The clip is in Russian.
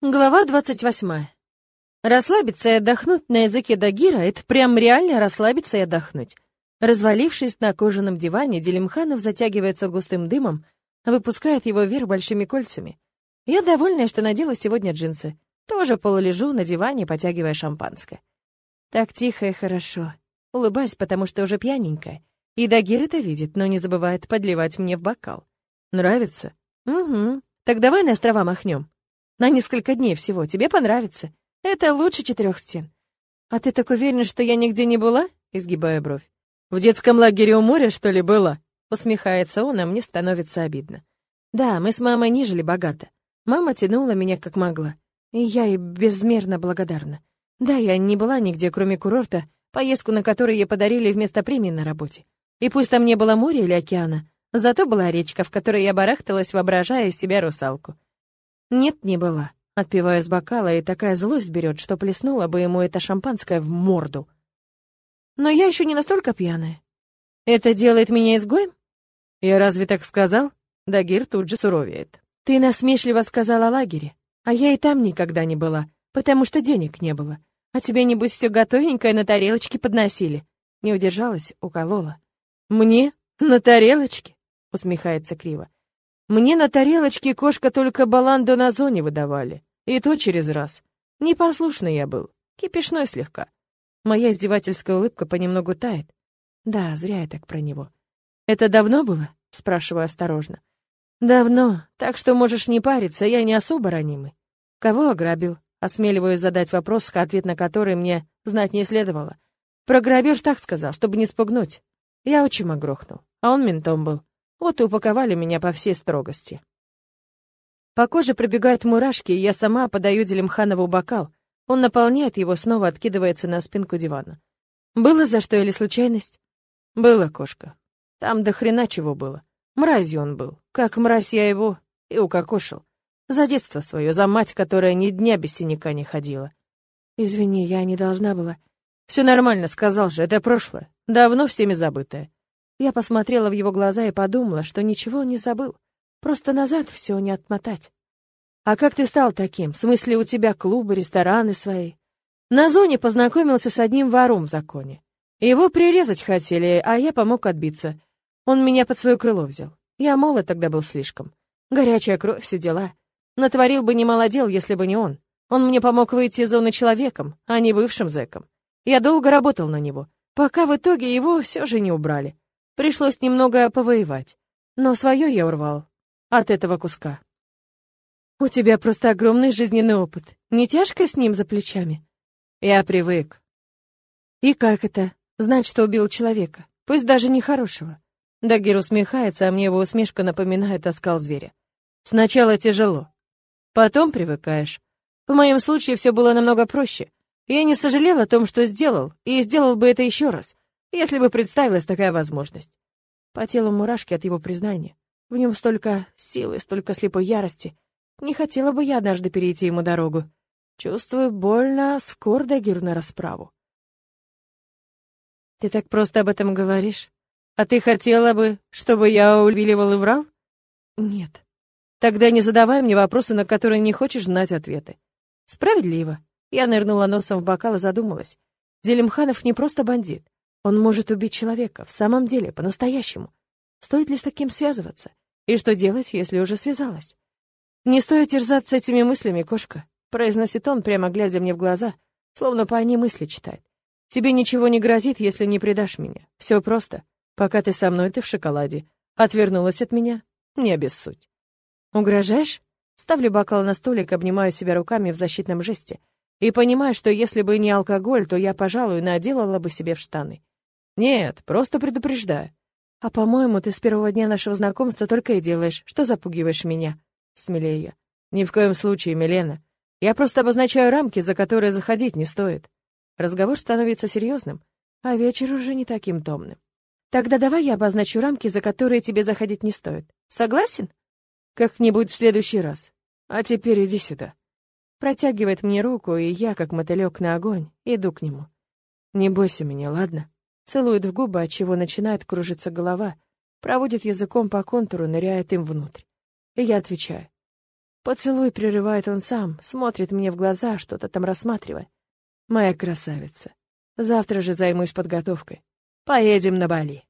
Глава двадцать восьмая. Расслабиться и отдохнуть на языке Дагира — это прям реально расслабиться и отдохнуть. Развалившись на кожаном диване, Делимханов затягивается густым дымом, выпускает его вверх большими кольцами. Я довольная, что надела сегодня джинсы. Тоже полулежу на диване, потягивая шампанское. Так тихо и хорошо. Улыбаюсь, потому что уже пьяненькая. И Дагир это видит, но не забывает подливать мне в бокал. Нравится? Угу. Так давай на острова махнем. На несколько дней всего. Тебе понравится. Это лучше четырех стен. А ты так уверен, что я нигде не была? Изгибая бровь. В детском лагере у моря, что ли, была? Усмехается он, а мне становится обидно. Да, мы с мамой не жили богато. Мама тянула меня как могла. И я ей безмерно благодарна. Да, я не была нигде, кроме курорта, поездку на которой ей подарили вместо премии на работе. И пусть там не было моря или океана, зато была речка, в которой я барахталась, воображая из себя русалку. Нет, не была. Отпиваю с бокала, и такая злость берет, что плеснула бы ему это шампанское в морду. Но я еще не настолько пьяная. Это делает меня изгоем? Я разве так сказал? Дагир тут же суровеет. Ты насмешливо сказала о лагере, а я и там никогда не была, потому что денег не было. А тебе, небось, все готовенькое на тарелочке подносили. Не удержалась, уколола. Мне? На тарелочке? Усмехается криво. Мне на тарелочке кошка только баланду на зоне выдавали. И то через раз. Непослушный я был, кипишной слегка. Моя издевательская улыбка понемногу тает. Да, зря я так про него. «Это давно было?» — спрашиваю осторожно. «Давно, так что можешь не париться, я не особо ранимый. Кого ограбил?» Осмеливаюсь задать вопрос, ответ на который мне знать не следовало. Про грабеж так сказал, чтобы не спугнуть. Я отчима грохнул, а он ментом был. Вот и упаковали меня по всей строгости. По коже пробегают мурашки, и я сама подаю Делимханову бокал. Он наполняет его, снова откидывается на спинку дивана. Было за что или случайность? Было, кошка. Там до хрена чего было. Мразью он был. Как мразь я его и укокошил. За детство свое, за мать, которая ни дня без синяка не ходила. Извини, я не должна была. Все нормально, сказал же, это прошлое. Давно всеми забытое. Я посмотрела в его глаза и подумала, что ничего не забыл. Просто назад все не отмотать. А как ты стал таким? В смысле, у тебя клубы, рестораны свои? На зоне познакомился с одним вором в законе. Его прирезать хотели, а я помог отбиться. Он меня под свое крыло взял. Я молод тогда был слишком. Горячая кровь, все дела. Натворил бы немало дел, если бы не он. Он мне помог выйти из зоны человеком, а не бывшим зэком. Я долго работал на него, пока в итоге его все же не убрали. Пришлось немного повоевать. Но свое я урвал. От этого куска. У тебя просто огромный жизненный опыт. Не тяжко с ним за плечами? Я привык. И как это? Знать, что убил человека, пусть даже нехорошего. Дагир усмехается, а мне его усмешка напоминает оскал зверя. Сначала тяжело. Потом привыкаешь. В моем случае все было намного проще. Я не сожалел о том, что сделал, и сделал бы это еще раз если бы представилась такая возможность. По телу мурашки от его признания. В нем столько силы, столько слепой ярости. Не хотела бы я однажды перейти ему дорогу. Чувствую больно скоро Дагир на расправу. Ты так просто об этом говоришь? А ты хотела бы, чтобы я увиливал и врал? Нет. Тогда не задавай мне вопросы, на которые не хочешь знать ответы. Справедливо. Я нырнула носом в бокал и задумалась. Делимханов не просто бандит. Он может убить человека, в самом деле, по-настоящему. Стоит ли с таким связываться? И что делать, если уже связалась? «Не стоит терзаться этими мыслями, кошка», — произносит он, прямо глядя мне в глаза, словно по они мысли читает. «Тебе ничего не грозит, если не предашь меня. Все просто. Пока ты со мной, ты в шоколаде. Отвернулась от меня? Не обессудь». «Угрожаешь?» Ставлю бокал на столик, обнимаю себя руками в защитном жесте и понимаю, что если бы не алкоголь, то я, пожалуй, наделала бы себе в штаны. Нет, просто предупреждаю. А по-моему, ты с первого дня нашего знакомства только и делаешь, что запугиваешь меня. Смелее я. Ни в коем случае, Милена. Я просто обозначаю рамки, за которые заходить не стоит. Разговор становится серьезным, а вечер уже не таким томным. Тогда давай я обозначу рамки, за которые тебе заходить не стоит. Согласен? Как-нибудь в следующий раз. А теперь иди сюда. Протягивает мне руку, и я, как мотылек на огонь, иду к нему. Не бойся меня, ладно? Целует в губы, от чего начинает кружиться голова, проводит языком по контуру, ныряет им внутрь. И я отвечаю. Поцелуй прерывает он сам, смотрит мне в глаза, что-то там рассматривая. Моя красавица. Завтра же займусь подготовкой. Поедем на Бали.